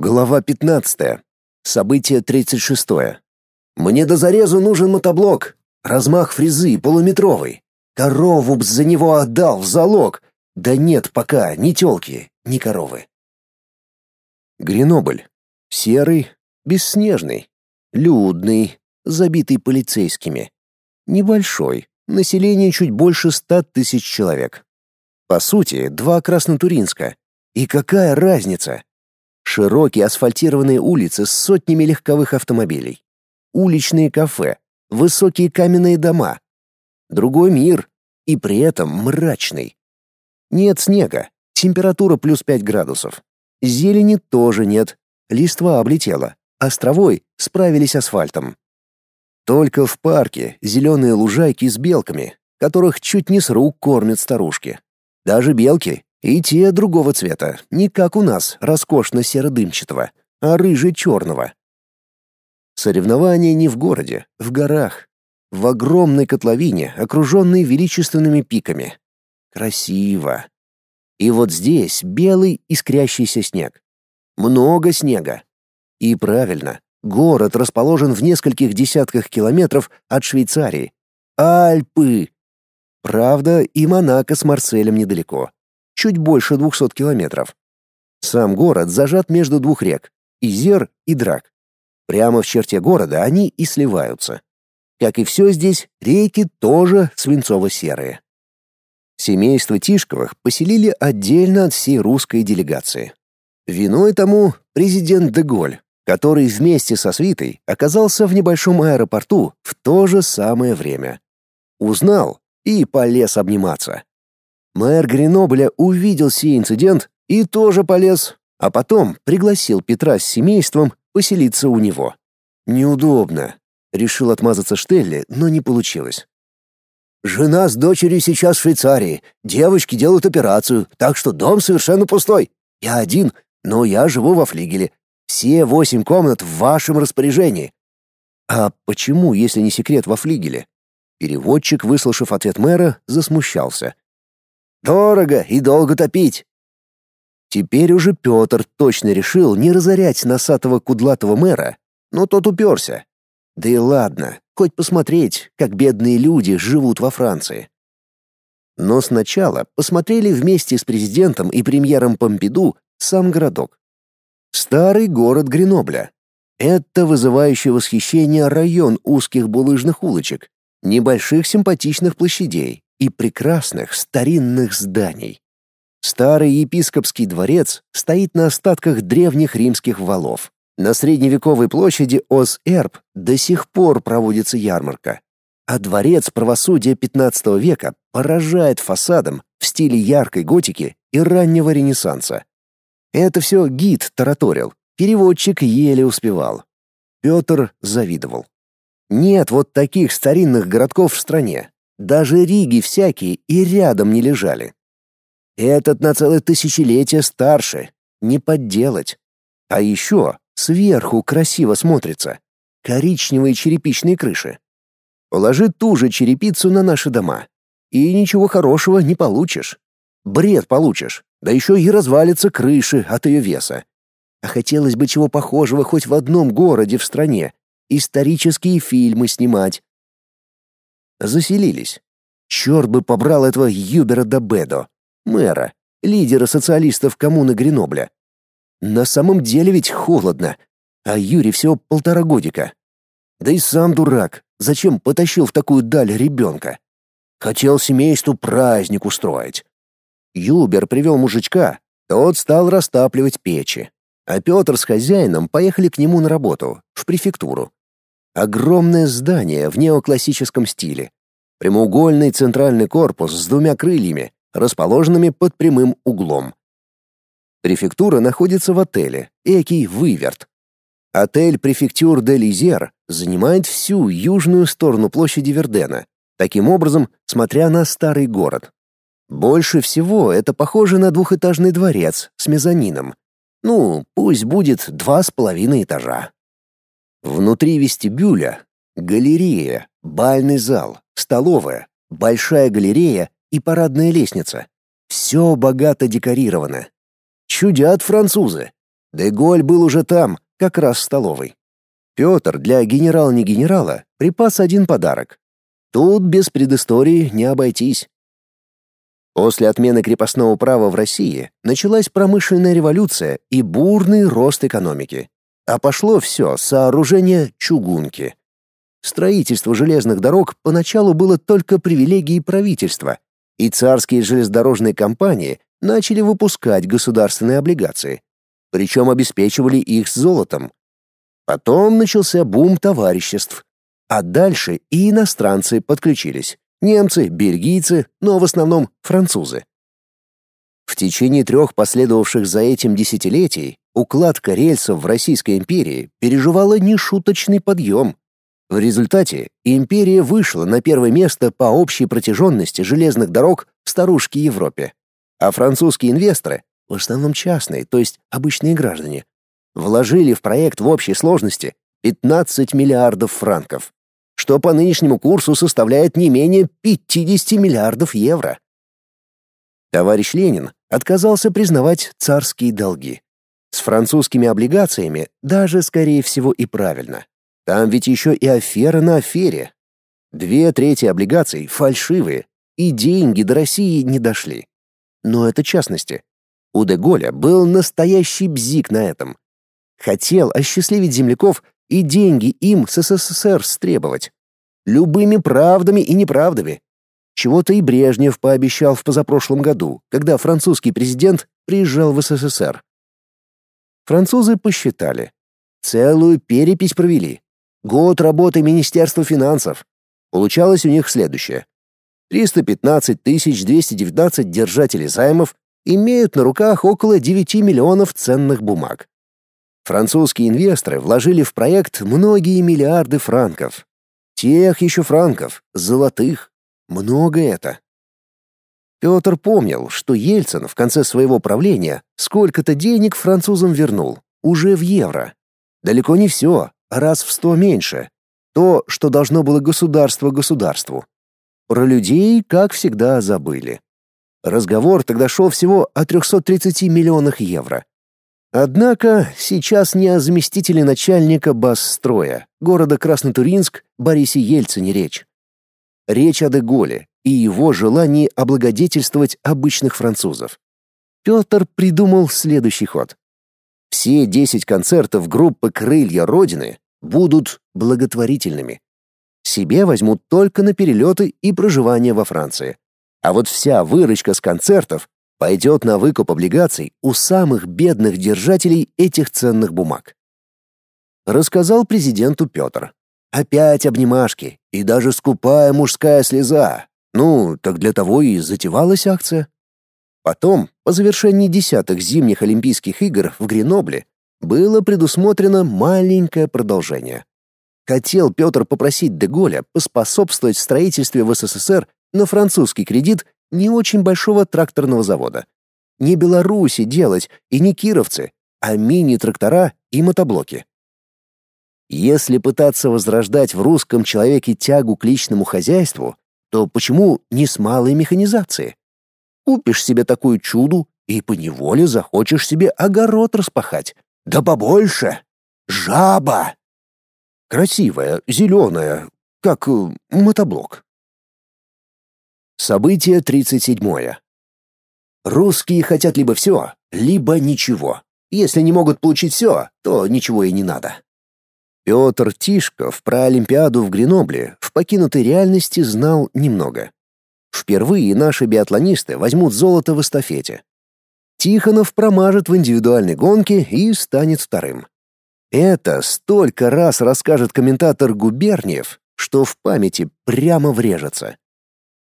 Глава 15. Событие 36. Мне до зарезу нужен мотоблок. Размах фрезы полуметровый. Корову б за него отдал в залог. Да нет пока ни тёлки, ни коровы. Гренобль. Серый, бесснежный, людный, забитый полицейскими. Небольшой, население чуть больше ста тысяч человек. По сути, два Краснотуринска. И какая разница? Широкие асфальтированные улицы с сотнями легковых автомобилей. Уличные кафе, высокие каменные дома. Другой мир, и при этом мрачный. Нет снега, температура плюс 5 градусов. Зелени тоже нет, листва облетела, островой справились асфальтом. Только в парке зеленые лужайки с белками, которых чуть не с рук кормят старушки. Даже белки и те другого цвета, не как у нас, роскошно серо-дымчатого, а рыже-черного. Соревнования не в городе, в горах, в огромной котловине, окруженной величественными пиками. Красиво. И вот здесь белый искрящийся снег. Много снега. И правильно, город расположен в нескольких десятках километров от Швейцарии. Альпы! Правда, и Монако с Марселем недалеко чуть больше 200 километров. Сам город зажат между двух рек — Изер и Драк. Прямо в черте города они и сливаются. Как и все здесь, реки тоже свинцово-серые. Семейство Тишковых поселили отдельно от всей русской делегации. Виной тому президент Деголь, который вместе со свитой оказался в небольшом аэропорту в то же самое время. Узнал и полез обниматься. Мэр Гренобля увидел сей инцидент и тоже полез, а потом пригласил Петра с семейством поселиться у него. Неудобно. Решил отмазаться Штелли, но не получилось. Жена с дочерью сейчас в Швейцарии. Девочки делают операцию, так что дом совершенно пустой. Я один, но я живу во флигеле. Все восемь комнат в вашем распоряжении. А почему, если не секрет, во флигеле? Переводчик, выслушав ответ мэра, засмущался. Дорого и долго топить. Теперь уже Петр точно решил не разорять носатого кудлатого мэра, но тот уперся. Да и ладно, хоть посмотреть, как бедные люди живут во Франции. Но сначала посмотрели вместе с президентом и премьером Помпиду сам городок. Старый город Гренобля. Это вызывающий восхищение район узких булыжных улочек, небольших симпатичных площадей, и прекрасных старинных зданий. Старый епископский дворец стоит на остатках древних римских валов. На средневековой площади Оз-Эрб до сих пор проводится ярмарка. А дворец правосудия XV века поражает фасадом в стиле яркой готики и раннего ренессанса. Это все гид тараторил, переводчик еле успевал. Петр завидовал. Нет вот таких старинных городков в стране, даже Риги всякие и рядом не лежали. Этот на целое тысячелетие старше, не подделать. А еще сверху красиво смотрится. Коричневые черепичные крыши. Положи ту же черепицу на наши дома, и ничего хорошего не получишь. Бред получишь, да еще и развалится крыши от ее веса. А хотелось бы чего похожего хоть в одном городе в стране. Исторические фильмы снимать, заселились. Черт бы побрал этого Юбера Дабедо, мэра, лидера социалистов коммуны Гренобля. На самом деле ведь холодно, а Юрий всего полтора годика. Да и сам дурак, зачем потащил в такую даль ребенка? Хотел семейству праздник устроить. Юбер привел мужичка, тот стал растапливать печи. А Петр с хозяином поехали к нему на работу, в префектуру. Огромное здание в неоклассическом стиле. Прямоугольный центральный корпус с двумя крыльями, расположенными под прямым углом. Префектура находится в отеле Экий Выверт. Отель Префектур де Лизер занимает всю южную сторону площади Вердена, таким образом, смотря на старый город. Больше всего это похоже на двухэтажный дворец с мезонином. Ну, пусть будет два с половиной этажа. Внутри вестибюля — галерея, бальный зал, столовая, большая галерея и парадная лестница. Все богато декорировано. Чудят французы. Деголь был уже там, как раз в столовой. Петр для генерал-не генерала припас один подарок. Тут без предыстории не обойтись. После отмены крепостного права в России началась промышленная революция и бурный рост экономики. А пошло все сооружение чугунки. Строительство железных дорог поначалу было только привилегией правительства, и царские железнодорожные компании начали выпускать государственные облигации, причем обеспечивали их золотом. Потом начался бум товариществ, а дальше и иностранцы подключились. Немцы, бельгийцы, но в основном французы. В течение трех последовавших за этим десятилетий укладка рельсов в Российской империи переживала нешуточный подъем. В результате империя вышла на первое место по общей протяженности железных дорог в старушке Европе. А французские инвесторы, в основном частные, то есть обычные граждане, вложили в проект в общей сложности 15 миллиардов франков, что по нынешнему курсу составляет не менее 50 миллиардов евро. Товарищ Ленин отказался признавать царские долги. С французскими облигациями даже, скорее всего, и правильно. Там ведь еще и афера на афере. Две трети облигаций фальшивые, и деньги до России не дошли. Но это частности. У Деголя был настоящий бзик на этом. Хотел осчастливить земляков и деньги им с СССР стребовать. Любыми правдами и неправдами. Чего-то и Брежнев пообещал в позапрошлом году, когда французский президент приезжал в СССР. Французы посчитали. Целую перепись провели. Год работы Министерства финансов. Получалось у них следующее. 315 219 держателей займов имеют на руках около 9 миллионов ценных бумаг. Французские инвесторы вложили в проект многие миллиарды франков. Тех еще франков, золотых. Много это. Петр помнил, что Ельцин в конце своего правления сколько-то денег французам вернул, уже в евро. Далеко не все, раз в сто меньше. То, что должно было государство государству. Про людей, как всегда, забыли. Разговор тогда шел всего о 330 миллионах евро. Однако сейчас не о заместителе начальника Басстроя, города Краснотуринск, Борисе Ельцине речь. Речь о Деголе и его желании облагодетельствовать обычных французов. Петр придумал следующий ход. Все 10 концертов группы «Крылья Родины» будут благотворительными. Себе возьмут только на перелеты и проживание во Франции. А вот вся выручка с концертов пойдет на выкуп облигаций у самых бедных держателей этих ценных бумаг. Рассказал президенту Петр. Опять обнимашки и даже скупая мужская слеза. Ну, так для того и затевалась акция. Потом, по завершении десятых зимних Олимпийских игр в Гренобле, было предусмотрено маленькое продолжение. Хотел Петр попросить Деголя поспособствовать в строительстве в СССР на французский кредит не очень большого тракторного завода. Не Беларуси делать и не кировцы, а мини-трактора и мотоблоки. Если пытаться возрождать в русском человеке тягу к личному хозяйству, то почему не с малой механизацией? Купишь себе такую чуду и поневоле захочешь себе огород распахать. Да побольше. Жаба. Красивая, зеленая, как э, мотоблок. Событие 37. Русские хотят либо все, либо ничего. Если не могут получить все, то ничего и не надо. Петр Тишков про Олимпиаду в Гренобле в покинутой реальности знал немного. Впервые наши биатлонисты возьмут золото в эстафете. Тихонов промажет в индивидуальной гонке и станет вторым. Это столько раз расскажет комментатор Губерниев, что в памяти прямо врежется.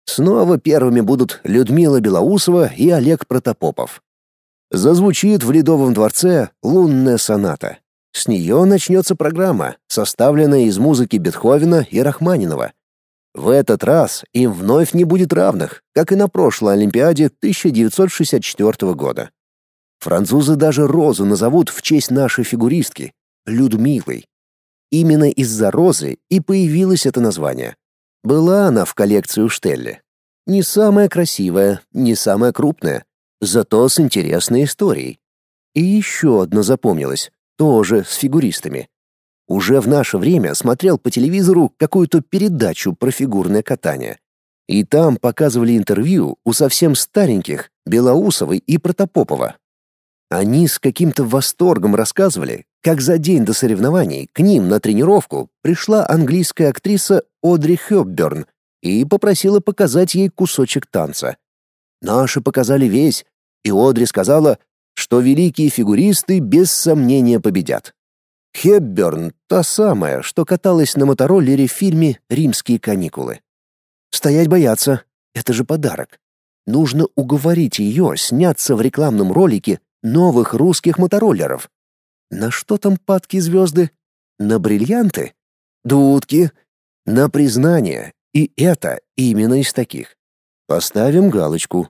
Снова первыми будут Людмила Белоусова и Олег Протопопов. Зазвучит в Ледовом дворце лунная соната. С нее начнется программа, составленная из музыки Бетховена и Рахманинова. В этот раз им вновь не будет равных, как и на прошлой Олимпиаде 1964 года. Французы даже розу назовут в честь нашей фигуристки — Людмилой. Именно из-за розы и появилось это название. Была она в коллекции у Штелли. Не самая красивая, не самая крупная, зато с интересной историей. И еще одно запомнилось, тоже с фигуристами. Уже в наше время смотрел по телевизору какую-то передачу про фигурное катание. И там показывали интервью у совсем стареньких Белоусовой и Протопопова. Они с каким-то восторгом рассказывали, как за день до соревнований к ним на тренировку пришла английская актриса Одри Хёбберн и попросила показать ей кусочек танца. Наши показали весь, и Одри сказала, что великие фигуристы без сомнения победят. Хепберн — та самая, что каталась на мотороллере в фильме «Римские каникулы». Стоять бояться — это же подарок. Нужно уговорить ее сняться в рекламном ролике новых русских мотороллеров. На что там падки звезды? На бриллианты? Дудки? На признание. И это именно из таких. Поставим галочку.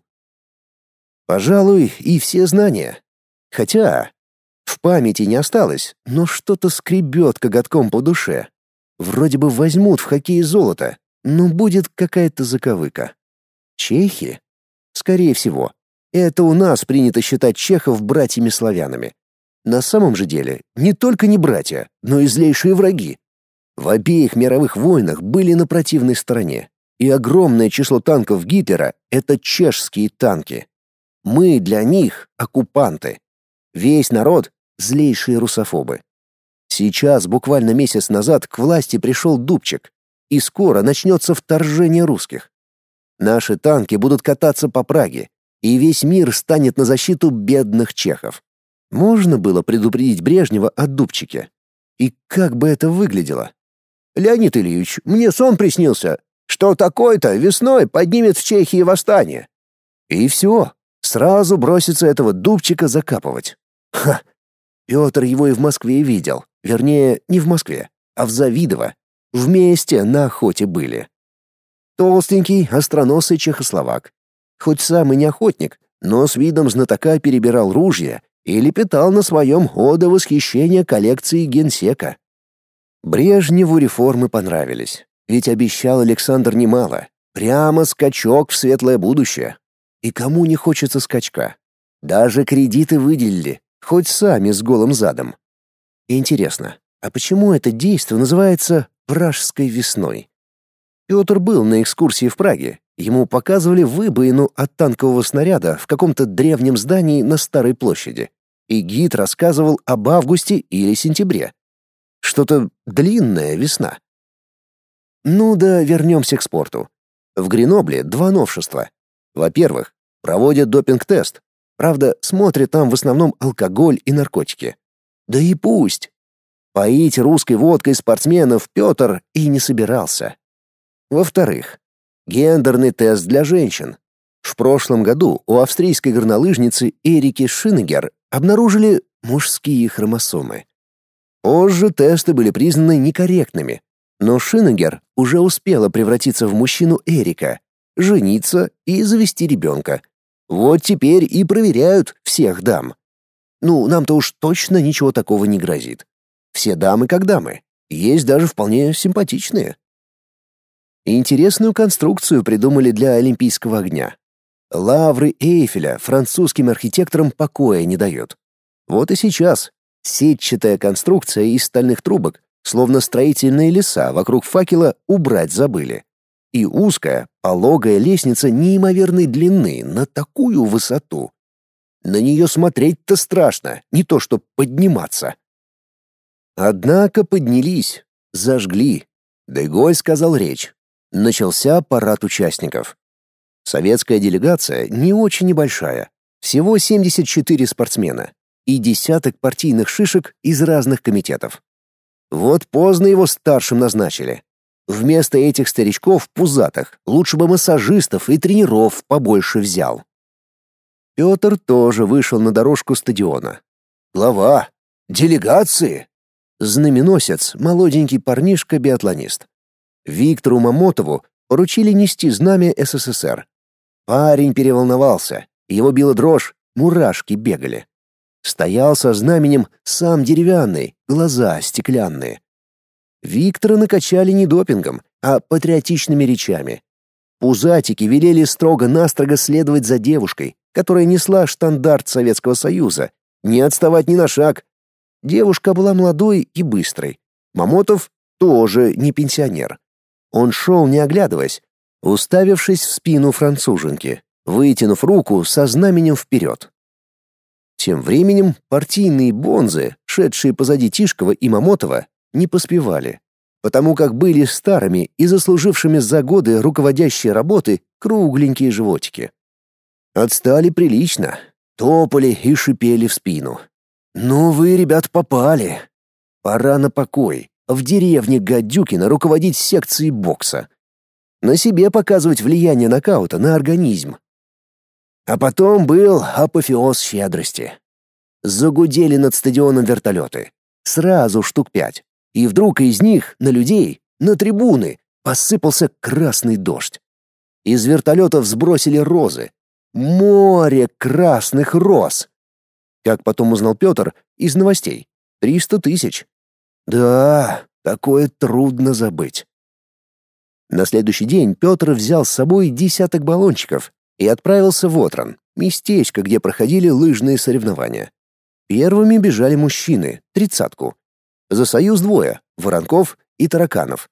Пожалуй, и все знания. Хотя в памяти не осталось, но что-то скребет коготком по душе. Вроде бы возьмут в хоккей золото, но будет какая-то заковыка. Чехи? Скорее всего. Это у нас принято считать чехов братьями-славянами. На самом же деле, не только не братья, но и злейшие враги. В обеих мировых войнах были на противной стороне, и огромное число танков Гитлера — это чешские танки. Мы для них — оккупанты. Весь народ злейшие русофобы. Сейчас, буквально месяц назад, к власти пришел Дубчик, и скоро начнется вторжение русских. Наши танки будут кататься по Праге, и весь мир станет на защиту бедных чехов. Можно было предупредить Брежнева о Дубчике. И как бы это выглядело? Леонид Ильич, мне сон приснился, что такой-то весной поднимет в Чехии восстание. И все, сразу бросится этого Дубчика закапывать. Ха, Петр его и в Москве видел. Вернее, не в Москве, а в Завидово. Вместе на охоте были. Толстенький, остроносый чехословак. Хоть сам и не охотник, но с видом знатока перебирал ружья и лепетал на своем ода восхищения коллекции генсека. Брежневу реформы понравились, ведь обещал Александр немало. Прямо скачок в светлое будущее. И кому не хочется скачка? Даже кредиты выделили, хоть сами с голым задом. Интересно, а почему это действо называется «Пражской весной»? Петр был на экскурсии в Праге. Ему показывали выбоину от танкового снаряда в каком-то древнем здании на Старой площади. И гид рассказывал об августе или сентябре. Что-то длинная весна. Ну да, вернемся к спорту. В Гренобле два новшества. Во-первых, проводят допинг-тест, Правда, смотрит там в основном алкоголь и наркотики. Да и пусть. Поить русской водкой спортсменов Петр и не собирался. Во-вторых, гендерный тест для женщин. В прошлом году у австрийской горнолыжницы Эрики Шинегер обнаружили мужские хромосомы. Позже тесты были признаны некорректными, но Шинегер уже успела превратиться в мужчину Эрика, жениться и завести ребенка, вот теперь и проверяют всех дам. Ну, нам-то уж точно ничего такого не грозит. Все дамы как дамы. Есть даже вполне симпатичные. Интересную конструкцию придумали для Олимпийского огня. Лавры Эйфеля французским архитекторам покоя не дает. Вот и сейчас сетчатая конструкция из стальных трубок, словно строительные леса вокруг факела убрать забыли и узкая, пологая лестница неимоверной длины на такую высоту. На нее смотреть-то страшно, не то что подниматься. Однако поднялись, зажгли. Деголь сказал речь. Начался парад участников. Советская делегация не очень небольшая, всего 74 спортсмена и десяток партийных шишек из разных комитетов. Вот поздно его старшим назначили. Вместо этих старичков пузатых лучше бы массажистов и тренеров побольше взял. Петр тоже вышел на дорожку стадиона. Глава. Делегации. Знаменосец, молоденький парнишка-биатлонист. Виктору Мамотову поручили нести знамя СССР. Парень переволновался, его била дрожь, мурашки бегали. Стоял со знаменем сам деревянный, глаза стеклянные. Виктора накачали не допингом, а патриотичными речами. Пузатики велели строго-настрого следовать за девушкой, которая несла штандарт Советского Союза не отставать ни на шаг. Девушка была молодой и быстрой. Мамотов тоже не пенсионер. Он шел, не оглядываясь, уставившись в спину француженки, вытянув руку со знаменем вперед. Тем временем партийные бонзы, шедшие позади Тишкова и Мамотова, не поспевали, потому как были старыми и заслужившими за годы руководящей работы кругленькие животики. Отстали прилично, топали и шипели в спину. «Ну вы, ребят, попали. Пора на покой. В деревне Гадюкина руководить секцией бокса. На себе показывать влияние нокаута на организм. А потом был апофеоз щедрости. Загудели над стадионом вертолеты. Сразу штук пять. И вдруг из них на людей, на трибуны, посыпался красный дождь. Из вертолетов сбросили розы. Море красных роз. Как потом узнал Петр из новостей. Триста тысяч. Да, такое трудно забыть. На следующий день Петр взял с собой десяток баллончиков и отправился в Отран, местечко, где проходили лыжные соревнования. Первыми бежали мужчины, тридцатку. За союз двое — Воронков и Тараканов.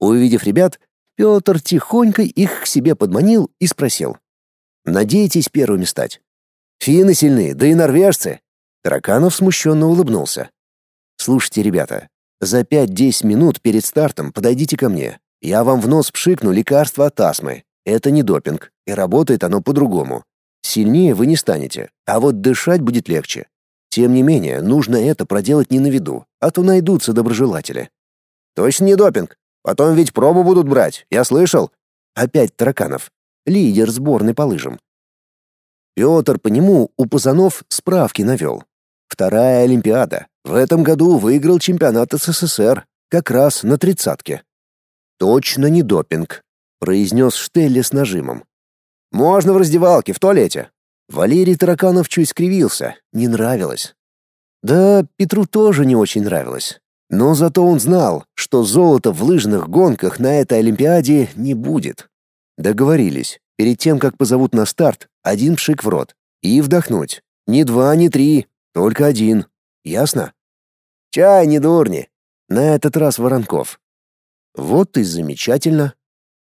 Увидев ребят, Петр тихонько их к себе подманил и спросил. «Надеетесь первыми стать?» «Финны сильны, да и норвежцы!» Тараканов смущенно улыбнулся. «Слушайте, ребята, за 5-10 минут перед стартом подойдите ко мне. Я вам в нос пшикну лекарство от астмы. Это не допинг, и работает оно по-другому. Сильнее вы не станете, а вот дышать будет легче. Тем не менее, нужно это проделать не на виду, а то найдутся доброжелатели. Точно не допинг. Потом ведь пробу будут брать, я слышал. Опять Тараканов, лидер сборной по лыжам. Петр по нему у пацанов справки навел. Вторая Олимпиада. В этом году выиграл чемпионат СССР, как раз на тридцатке. Точно не допинг произнес Штелли с нажимом. Можно в раздевалке, в туалете. Валерий Тараканов чуть скривился, не нравилось. Да, Петру тоже не очень нравилось. Но зато он знал, что золота в лыжных гонках на этой Олимпиаде не будет. Договорились, перед тем, как позовут на старт, один пшик в рот. И вдохнуть. Не два, не три, только один. Ясно? Чай, не дурни. На этот раз Воронков. Вот и замечательно.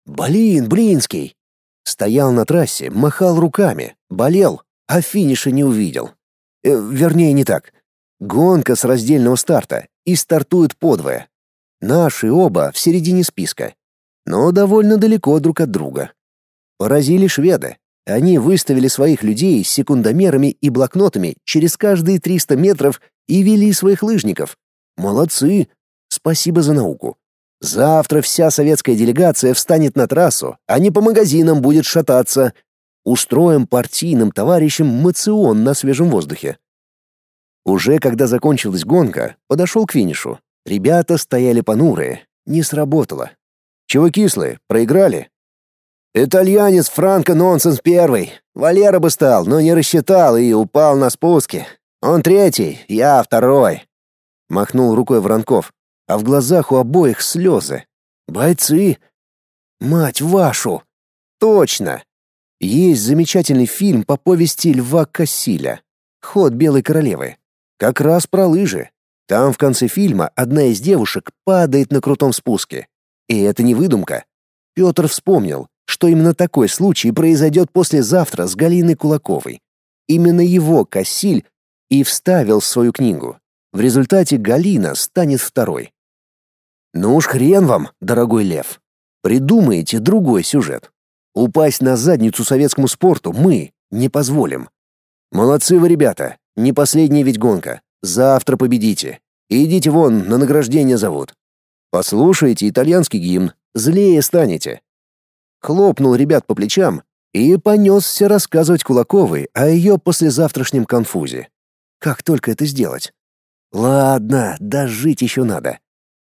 Блин, Блинский! Стоял на трассе, махал руками, болел, а финиша не увидел. Э, вернее, не так. Гонка с раздельного старта и стартуют подвое. Наши оба в середине списка, но довольно далеко друг от друга. Поразили шведы. Они выставили своих людей с секундомерами и блокнотами через каждые 300 метров и вели своих лыжников. Молодцы. Спасибо за науку. Завтра вся советская делегация встанет на трассу, а не по магазинам будет шататься. Устроим партийным товарищам мацион на свежем воздухе. Уже когда закончилась гонка, подошел к финишу. Ребята стояли понурые. Не сработало. Чего кислые? Проиграли? Итальянец Франко Нонсенс первый. Валера бы стал, но не рассчитал и упал на спуске. Он третий, я второй. Махнул рукой Воронков а в глазах у обоих слезы. Бойцы! Мать вашу! Точно! Есть замечательный фильм по повести Льва Кассиля «Ход Белой Королевы». Как раз про лыжи. Там в конце фильма одна из девушек падает на крутом спуске. И это не выдумка. Петр вспомнил, что именно такой случай произойдет послезавтра с Галиной Кулаковой. Именно его Кассиль и вставил в свою книгу. В результате Галина станет второй. Ну уж хрен вам, дорогой лев. Придумайте другой сюжет. Упасть на задницу советскому спорту мы не позволим. Молодцы вы, ребята. Не последняя ведь гонка. Завтра победите. Идите вон, на награждение зовут. Послушайте итальянский гимн, злее станете. Хлопнул ребят по плечам и понесся рассказывать Кулаковой о ее послезавтрашнем конфузе. Как только это сделать? Ладно, дожить еще надо.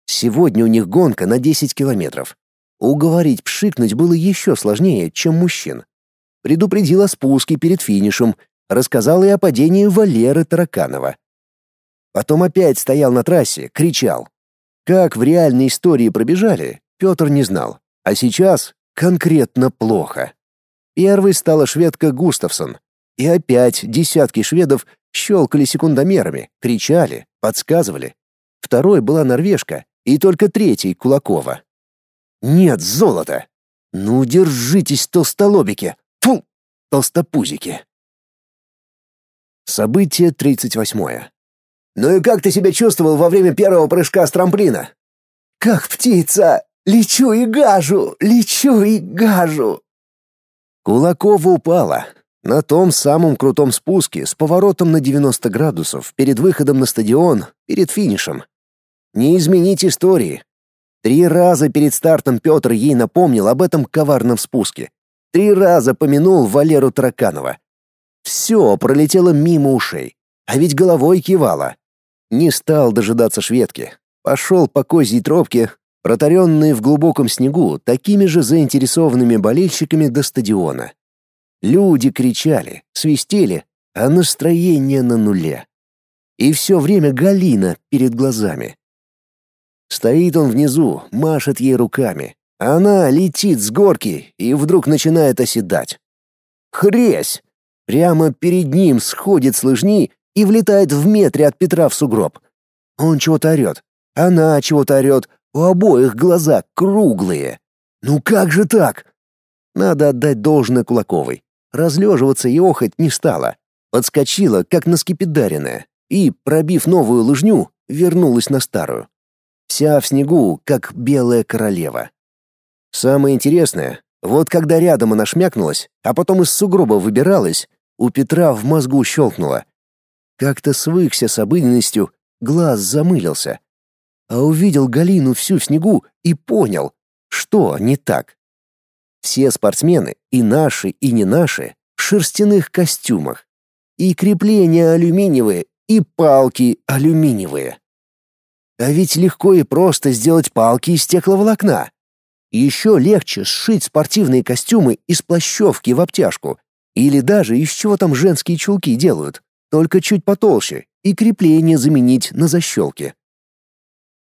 Сегодня у них гонка на 10 километров. Уговорить пшикнуть было еще сложнее, чем мужчин. Предупредил о спуске перед финишем, рассказал и о падении Валеры Тараканова. Потом опять стоял на трассе, кричал. Как в реальной истории пробежали, Петр не знал. А сейчас конкретно плохо. Первой стала шведка Густавсон. И опять десятки шведов щелкали секундомерами, кричали, подсказывали. Второй была норвежка, и только третий — Кулакова. «Нет золота! Ну, держитесь, толстолобики! Фу! Толстопузики!» Событие 38. «Ну и как ты себя чувствовал во время первого прыжка с трамплина?» «Как птица! Лечу и гажу! Лечу и гажу!» Кулакова упала. На том самом крутом спуске с поворотом на 90 градусов перед выходом на стадион, перед финишем. Не изменить истории. Три раза перед стартом Петр ей напомнил об этом коварном спуске. Три раза помянул Валеру Тараканова. Все пролетело мимо ушей, а ведь головой кивала. Не стал дожидаться шведки. Пошел по козьей тропке, протаренные в глубоком снегу такими же заинтересованными болельщиками до стадиона. Люди кричали, свистели, а настроение на нуле. И все время Галина перед глазами. Стоит он внизу, машет ей руками. Она летит с горки и вдруг начинает оседать. Хресь! Прямо перед ним сходит с лыжни и влетает в метре от Петра в сугроб. Он чего-то орет. Она чего-то орет. У обоих глаза круглые. Ну как же так? Надо отдать должное Кулаковой. Разлеживаться и охать не стала. Подскочила, как наскепидаренная, и, пробив новую лыжню, вернулась на старую. Вся в снегу, как белая королева. Самое интересное, вот когда рядом она шмякнулась, а потом из сугроба выбиралась, у Петра в мозгу щелкнуло. Как-то свыкся с обыденностью, глаз замылился а увидел Галину всю в снегу и понял, что не так. Все спортсмены, и наши, и не наши, в шерстяных костюмах. И крепления алюминиевые, и палки алюминиевые. А ведь легко и просто сделать палки из стекловолокна. Еще легче сшить спортивные костюмы из плащевки в обтяжку. Или даже из чего там женские чулки делают, только чуть потолще, и крепление заменить на защелки.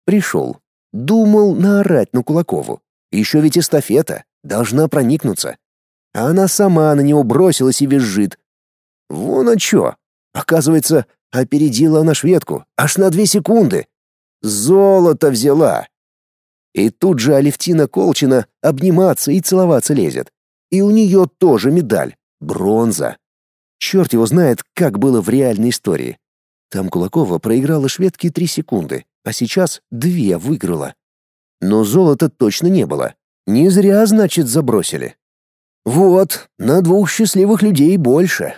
Пришел. Думал наорать на Кулакову. Еще ведь эстафета. Должна проникнуться. А она сама на него бросилась и визжит. Вон а чё. Оказывается, опередила она шведку. Аж на две секунды. Золото взяла. И тут же Алевтина Колчина обниматься и целоваться лезет. И у нее тоже медаль. Бронза. Черт его знает, как было в реальной истории. Там Кулакова проиграла шведке три секунды а сейчас две выиграла. Но золота точно не было. Не зря, значит, забросили. Вот, на двух счастливых людей больше.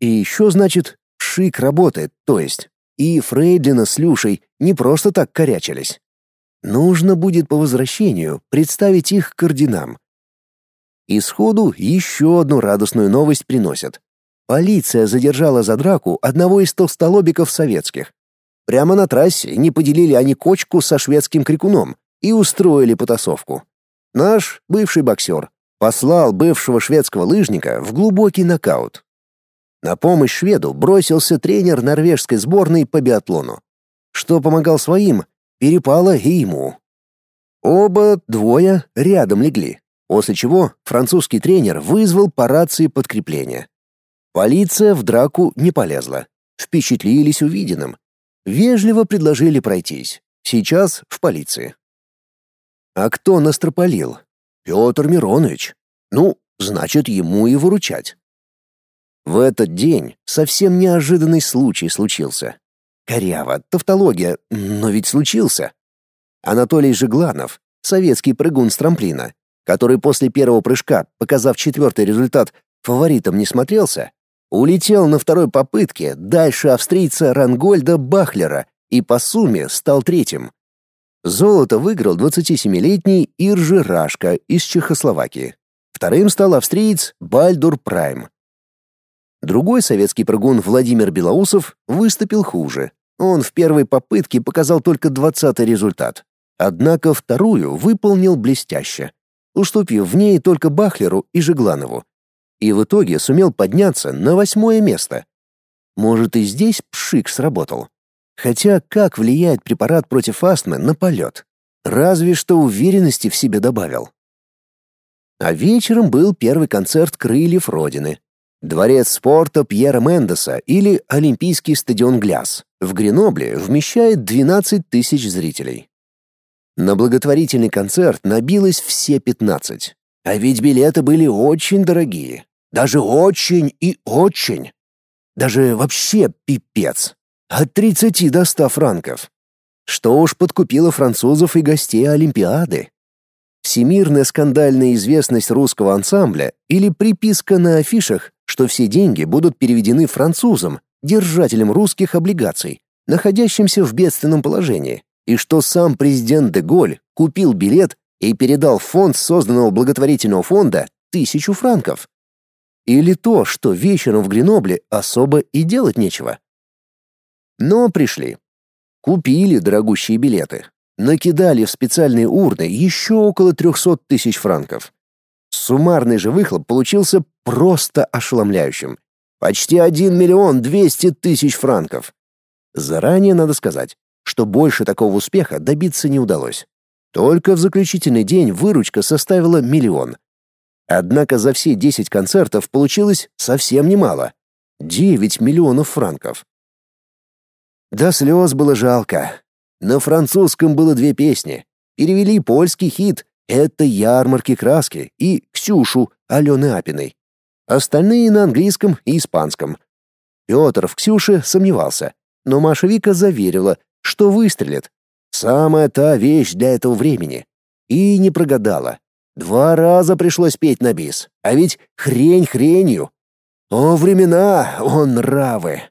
И еще, значит, шик работает, то есть. И Фрейдлина с Люшей не просто так корячились. Нужно будет по возвращению представить их к орденам. И сходу еще одну радостную новость приносят. Полиция задержала за драку одного из толстолобиков советских. Прямо на трассе не поделили они кочку со шведским крикуном и устроили потасовку. Наш бывший боксер послал бывшего шведского лыжника в глубокий нокаут. На помощь шведу бросился тренер норвежской сборной по биатлону. Что помогал своим, перепало и ему. Оба двое рядом легли, после чего французский тренер вызвал по рации подкрепление. Полиция в драку не полезла. Впечатлились увиденным Вежливо предложили пройтись. Сейчас в полиции. А кто настропалил? Петр Миронович. Ну, значит, ему и выручать. В этот день совсем неожиданный случай случился. Коряво, тавтология, но ведь случился. Анатолий Жегланов, советский прыгун с трамплина, который после первого прыжка, показав четвертый результат, фаворитом не смотрелся, Улетел на второй попытке дальше австрийца Рангольда Бахлера и по сумме стал третьим. Золото выиграл 27-летний Иржи Рашка из Чехословакии. Вторым стал австриец Бальдур Прайм. Другой советский прыгун Владимир Белоусов выступил хуже. Он в первой попытке показал только 20-й результат. Однако вторую выполнил блестяще, уступив в ней только Бахлеру и Жегланову, и в итоге сумел подняться на восьмое место. Может, и здесь пшик сработал. Хотя как влияет препарат против астмы на полет? Разве что уверенности в себе добавил. А вечером был первый концерт «Крыльев Родины». Дворец спорта Пьера Мендеса или Олимпийский стадион Гляс в Гренобле вмещает 12 тысяч зрителей. На благотворительный концерт набилось все 15. А ведь билеты были очень дорогие. Даже очень и очень. Даже вообще пипец. От 30 до 100 франков. Что уж подкупило французов и гостей Олимпиады. Всемирная скандальная известность русского ансамбля или приписка на афишах что все деньги будут переведены французам, держателям русских облигаций, находящимся в бедственном положении, и что сам президент де Голь купил билет и передал фонд созданного благотворительного фонда тысячу франков. Или то, что вечером в Гренобле особо и делать нечего. Но пришли. Купили дорогущие билеты. Накидали в специальные урны еще около 300 тысяч франков. Суммарный же выхлоп получился просто ошеломляющим. Почти 1 миллион 200 тысяч франков. Заранее надо сказать, что больше такого успеха добиться не удалось. Только в заключительный день выручка составила миллион. Однако за все 10 концертов получилось совсем немало. 9 миллионов франков. До слез было жалко. На французском было две песни. Перевели польский хит это ярмарки краски и Ксюшу Алены Апиной. Остальные на английском и испанском. Петр в Ксюше сомневался, но Маша Вика заверила, что выстрелит. Самая та вещь для этого времени. И не прогадала. Два раза пришлось петь на бис, а ведь хрень хренью. О, времена, о, нравы.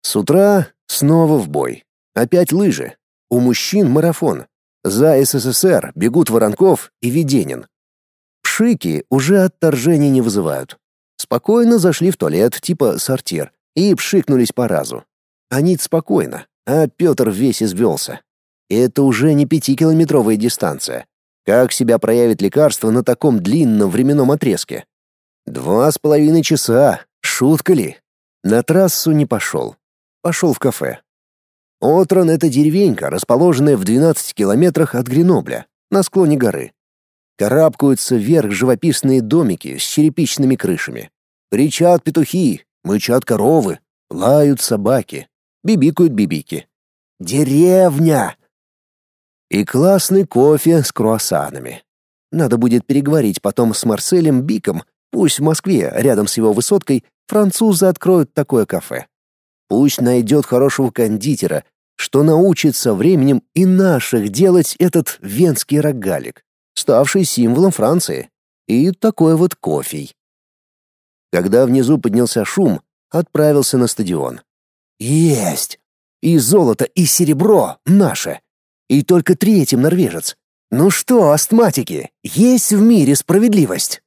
С утра снова в бой. Опять лыжи. У мужчин марафон. За СССР бегут Воронков и Веденин. Пшики уже отторжения не вызывают. Спокойно зашли в туалет типа сортир и пшикнулись по разу. Они спокойно, а Петр весь извелся. Это уже не пятикилометровая дистанция. Как себя проявит лекарство на таком длинном временном отрезке? Два с половиной часа. Шутка ли? На трассу не пошел. Пошел в кафе. Отран — это деревенька, расположенная в 12 километрах от Гренобля, на склоне горы. Карабкаются вверх живописные домики с черепичными крышами. Кричат петухи, мычат коровы, лают собаки, бибикают бибики. Деревня! И классный кофе с круассанами. Надо будет переговорить потом с Марселем Биком, пусть в Москве, рядом с его высоткой, французы откроют такое кафе. Пусть найдет хорошего кондитера, что научит со временем и наших делать этот венский рогалик, ставший символом Франции, и такой вот кофей. Когда внизу поднялся шум, отправился на стадион. Есть! И золото, и серебро наше. И только третьим норвежец. Ну что, астматики, есть в мире справедливость?